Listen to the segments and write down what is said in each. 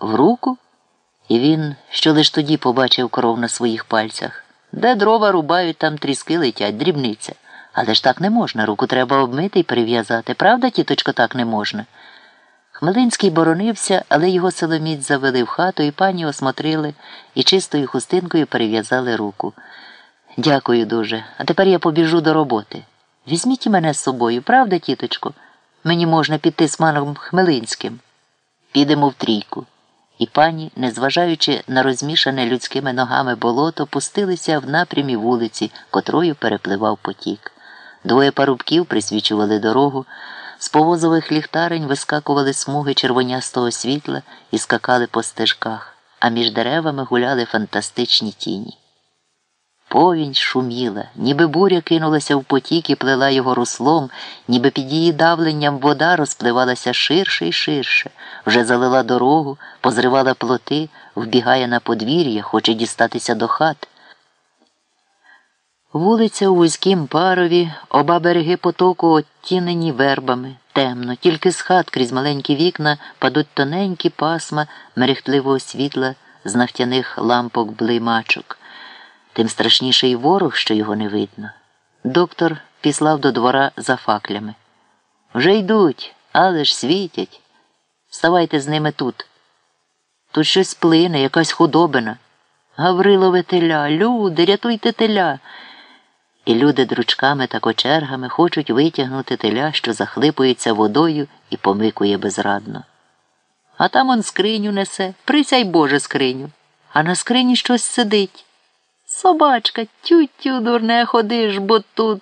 В руку? І він що лиш тоді побачив кров на своїх пальцях. Де дрова рубають, там тріски летять, дрібниця. Але ж так не можна, руку треба обмити і прив'язати. Правда, тіточко, так не можна? Хмелинський боронився, але його силоміць завели в хату, і пані осмотрили і чистою хустинкою перев'язали руку. Дякую дуже. А тепер я побіжу до роботи. Візьміть і мене з собою, правда, тіточко? Мені можна піти з маном Хмелинським. Підемо в трійку. І пані, незважаючи на розмішане людськими ногами болото, пустилися в напрямі вулиці, котрою перепливав потік. Двоє парубків присвічували дорогу, з повозових ліхтарень вискакували смуги червонястого світла і скакали по стежках, а між деревами гуляли фантастичні тіні. Повінь шуміла, ніби буря кинулася в потік і плела його руслом, ніби під її давленням вода розпливалася ширше і ширше, вже залила дорогу, позривала плоти, вбігає на подвір'я, хоче дістатися до хат. Вулиця у вузькім парові, оба береги потоку оттінені вербами, темно, тільки з хат крізь маленькі вікна падуть тоненькі пасма мерехтливого світла з нафтяних лампок блимачок тим страшніший ворог, що його не видно. Доктор післав до двора за факлями. Вже йдуть, але ж світять. Ставайте з ними тут. Тут щось плине, якась худобина. Гаврилове теля, люди, рятуйте теля. І люди дручками та кочергами хочуть витягнути теля, що захлипується водою і помикує безрадно. А там он скриню несе, присяй Боже скриню, а на скрині щось сидить. Собачка, тю-тю, дурне ходиш, бо тут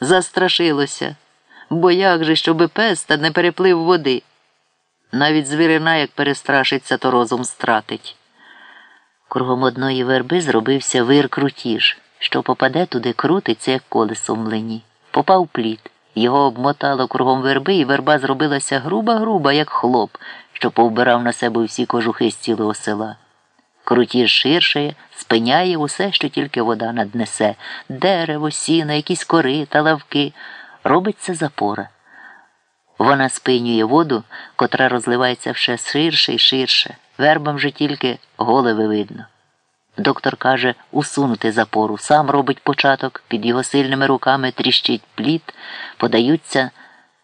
застрашилося. Бо як же, щоби пес та не переплив води? Навіть звірина, як перестрашиться, то розум стратить. Кругом одної верби зробився вир крутіж, що попаде туди, крутиться, як колесо в млині. Попав плід. Його обмотало кругом верби, і верба зробилася груба-груба, як хлоп, що повбирав на себе всі кожухи з цілого села. Крутіж ширшає, спиняє усе, що тільки вода наднесе дерево, сіно, якісь кори та лавки. Робиться запора. Вона спинює воду, котра розливається все ширше і ширше. Вербам же тільки голови видно. Доктор каже усунути запору. Сам робить початок, під його сильними руками тріщить плід, подаються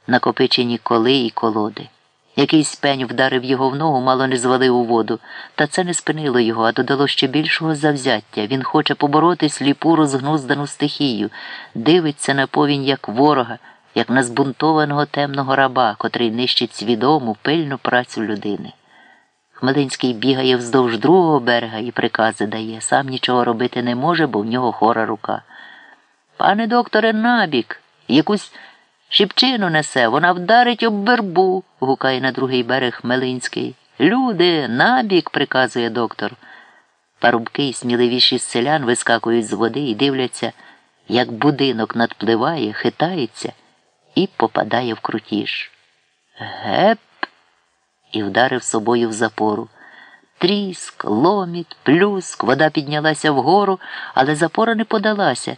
накопичені коли і колоди. Якийсь пень вдарив його в ногу, мало не звалив у воду, та це не спинило його, а додало ще більшого завзяття. Він хоче побороти сліпу розгнуздану стихію, дивиться на повінь як ворога, як на збунтованого темного раба, котрий нищить свідому, пильну працю людини. Хмелинський бігає вздовж другого берега і прикази дає, сам нічого робити не може, бо в нього хора рука. Пане докторе, набік, якусь. Шіпчину несе, вона вдарить об вербу, гукає на другий берег Мелинський. Люди, набік, приказує доктор. Парубки й сміливіші з селян вискакують з води і дивляться, як будинок надпливає, хитається і попадає в крутіж. Геп! І вдарив собою в запору. Тріск, ломіт, плюск, вода піднялася вгору, але запора не подалася.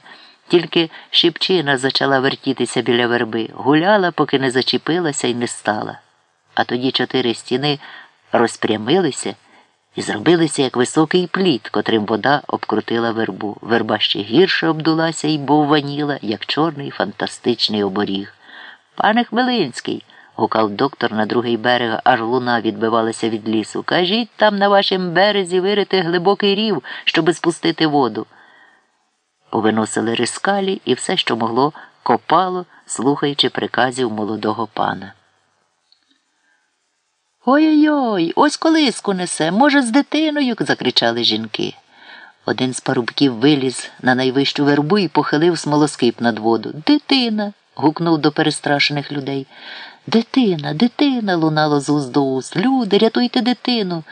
Тільки шіпчина зачала вертітися біля верби, гуляла, поки не зачепилася і не стала. А тоді чотири стіни розпрямилися і зробилися як високий плід, котрим вода обкрутила вербу. Верба ще гірше обдулася і бовваніла, як чорний фантастичний оборіг. Пане Хмелинський, гукав доктор на другий берег, аж луна відбивалася від лісу. Кажіть там на вашім березі вирити глибокий рів, щоби спустити воду. Повиносили рискалі і все, що могло, копало, слухаючи приказів молодого пана. Ой-ой, ось колиску несе, може, з дитиною. закричали жінки. Один з парубків виліз на найвищу вербу і похилив смолоскип над воду. Дитина. гукнув до перестрашених людей. Дитина, дитина, лунало з уст до уст. Люди, рятуйте дитину.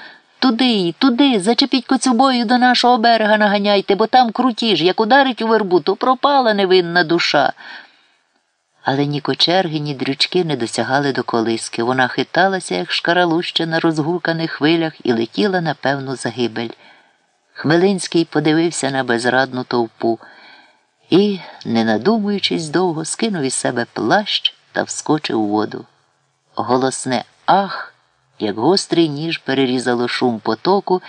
Туди, туди, зачепіть коцюбою до нашого берега наганяйте, бо там крутіж, як ударить у вербу, то пропала невинна душа. Але ні кочерги, ні дрючки не досягали до колиски. Вона хиталася, як шкаралуща на розгуканих хвилях, і летіла на певну загибель. Хмелинський подивився на безрадну товпу і, не надумуючись довго, скинув із себе плащ та вскочив у воду. Голосне ах як гострий ніж перерізало шум потоку